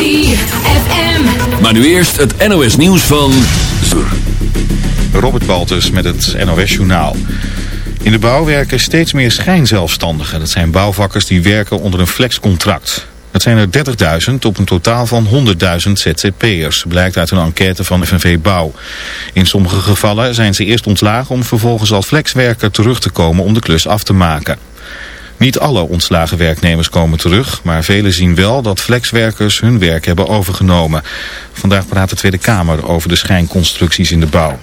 ZFM. Maar nu eerst het NOS nieuws van... Robert Baltus met het NOS Journaal. In de bouw werken steeds meer schijnzelfstandigen. Dat zijn bouwvakkers die werken onder een flexcontract. Het zijn er 30.000 op een totaal van 100.000 ZZP'ers, blijkt uit een enquête van FNV Bouw. In sommige gevallen zijn ze eerst ontslagen om vervolgens als flexwerker terug te komen om de klus af te maken. Niet alle ontslagen werknemers komen terug, maar velen zien wel dat flexwerkers hun werk hebben overgenomen. Vandaag praat de Tweede Kamer over de schijnconstructies in de bouw.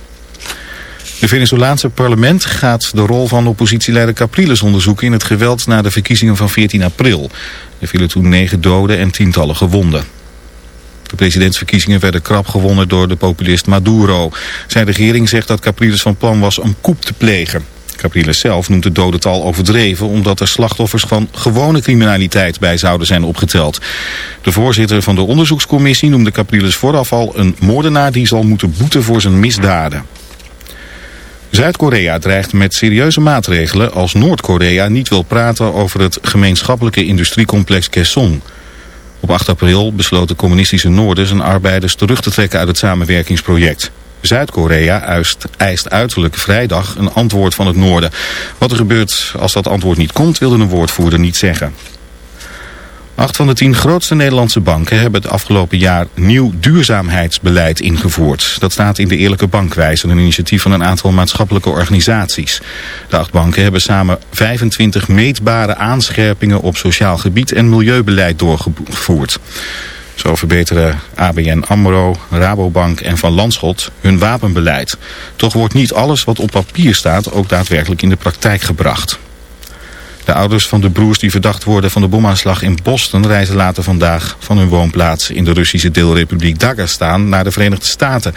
De Venezolaanse parlement gaat de rol van oppositieleider Capriles onderzoeken in het geweld na de verkiezingen van 14 april. Er vielen toen negen doden en tientallen gewonden. De presidentsverkiezingen werden krap gewonnen door de populist Maduro. Zijn regering zegt dat Capriles van plan was een coup te plegen. Capriles zelf noemt het dodental overdreven omdat er slachtoffers van gewone criminaliteit bij zouden zijn opgeteld. De voorzitter van de onderzoekscommissie noemde Capriles vooraf al een moordenaar die zal moeten boeten voor zijn misdaden. Zuid-Korea dreigt met serieuze maatregelen als Noord-Korea niet wil praten over het gemeenschappelijke industriecomplex Kaesong. Op 8 april besloot de communistische Noorden zijn arbeiders terug te trekken uit het samenwerkingsproject. Zuid-Korea eist, uiterlijk vrijdag een antwoord van het Noorden. Wat er gebeurt als dat antwoord niet komt, wilde een woordvoerder niet zeggen. Acht van de tien grootste Nederlandse banken hebben het afgelopen jaar nieuw duurzaamheidsbeleid ingevoerd. Dat staat in de Eerlijke Bankwijze, een initiatief van een aantal maatschappelijke organisaties. De acht banken hebben samen 25 meetbare aanscherpingen op sociaal gebied en milieubeleid doorgevoerd. Zo verbeteren ABN AMRO, Rabobank en Van Landschot hun wapenbeleid. Toch wordt niet alles wat op papier staat ook daadwerkelijk in de praktijk gebracht. De ouders van de broers die verdacht worden van de bomaanslag in Boston reizen later vandaag van hun woonplaats in de Russische deelrepubliek Dagestan naar de Verenigde Staten.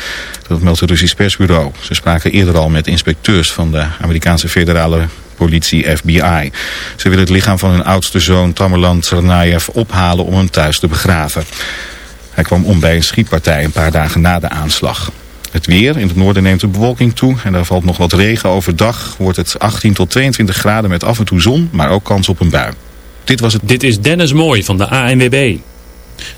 Dat meldt het Russisch persbureau. Ze spraken eerder al met inspecteurs van de Amerikaanse federale politie FBI. Ze willen het lichaam van hun oudste zoon Tamerlan Tsarnaev ophalen om hem thuis te begraven. Hij kwam om bij een schietpartij een paar dagen na de aanslag. Het weer. In het noorden neemt de bewolking toe en daar valt nog wat regen. Overdag wordt het 18 tot 22 graden met af en toe zon, maar ook kans op een bui. Dit was het. Dit is Dennis Mooi van de ANWB.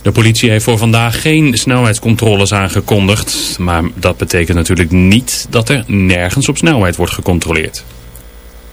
De politie heeft voor vandaag geen snelheidscontroles aangekondigd. Maar dat betekent natuurlijk niet dat er nergens op snelheid wordt gecontroleerd.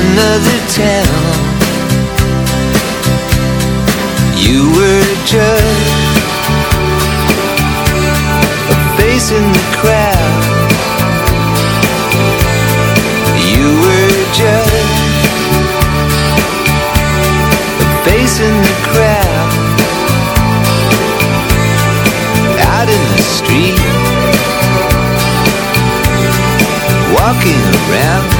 another town. You were a judge A face in the crowd. You were a judge A face in the crowd. Out in the street Walking around.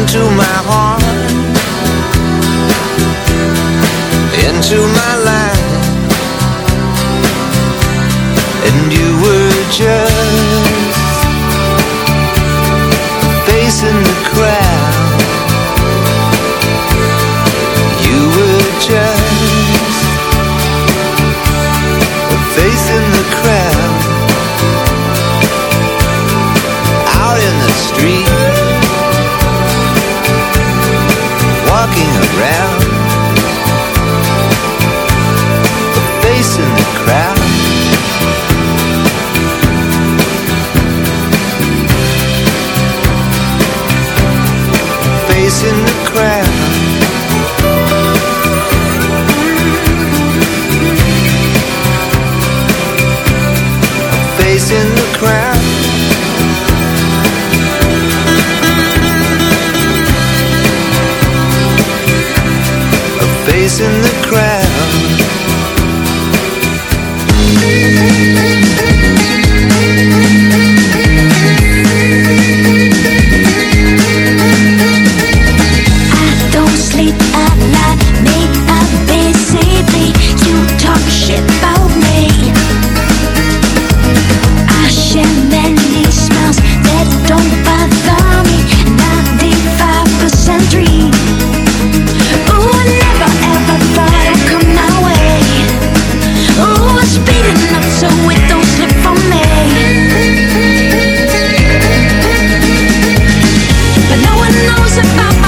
into my heart Into my life. And you were just Facing the around. about my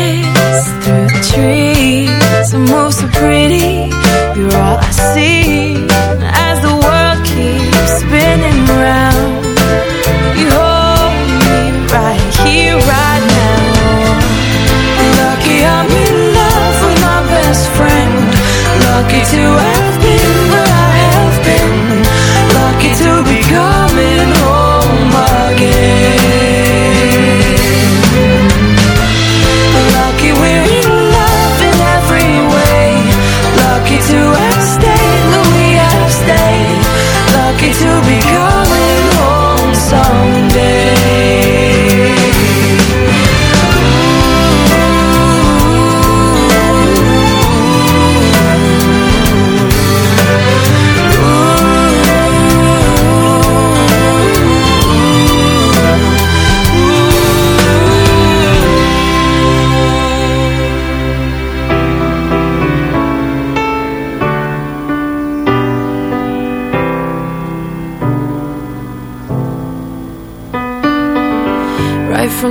to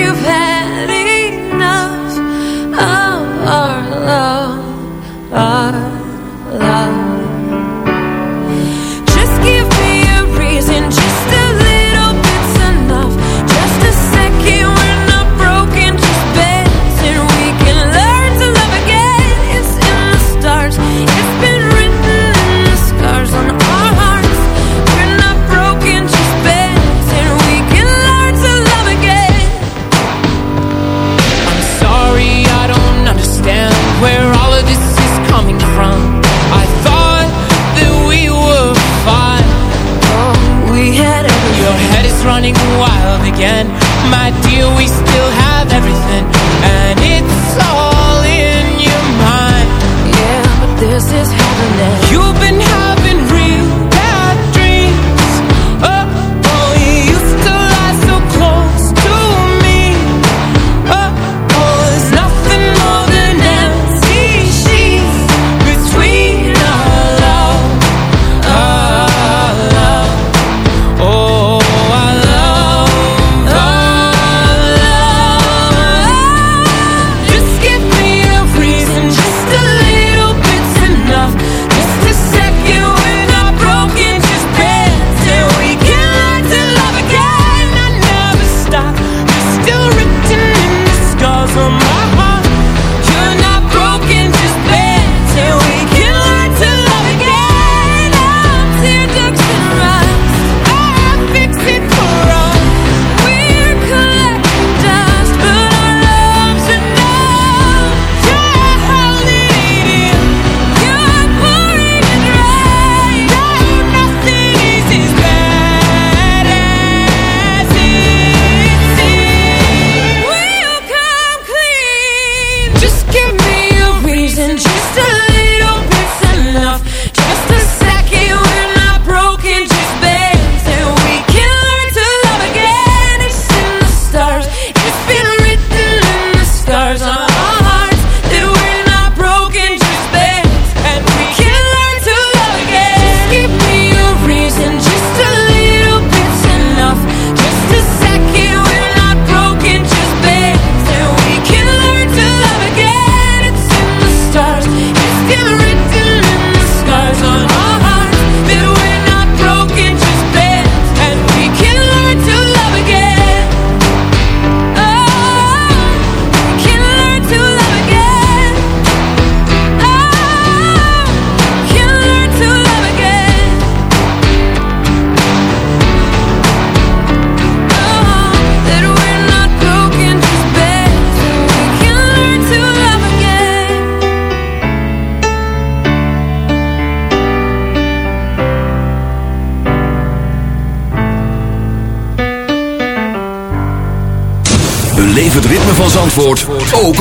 you've had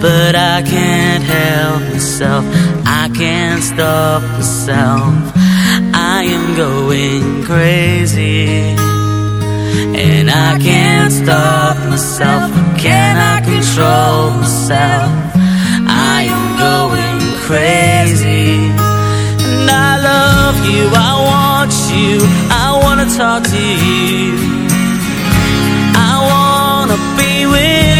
But I can't help myself, I can't stop myself. I am going crazy. And I can't stop myself, can I control myself? I am going crazy. And I love you, I want you, I wanna talk to you. I wanna be with you.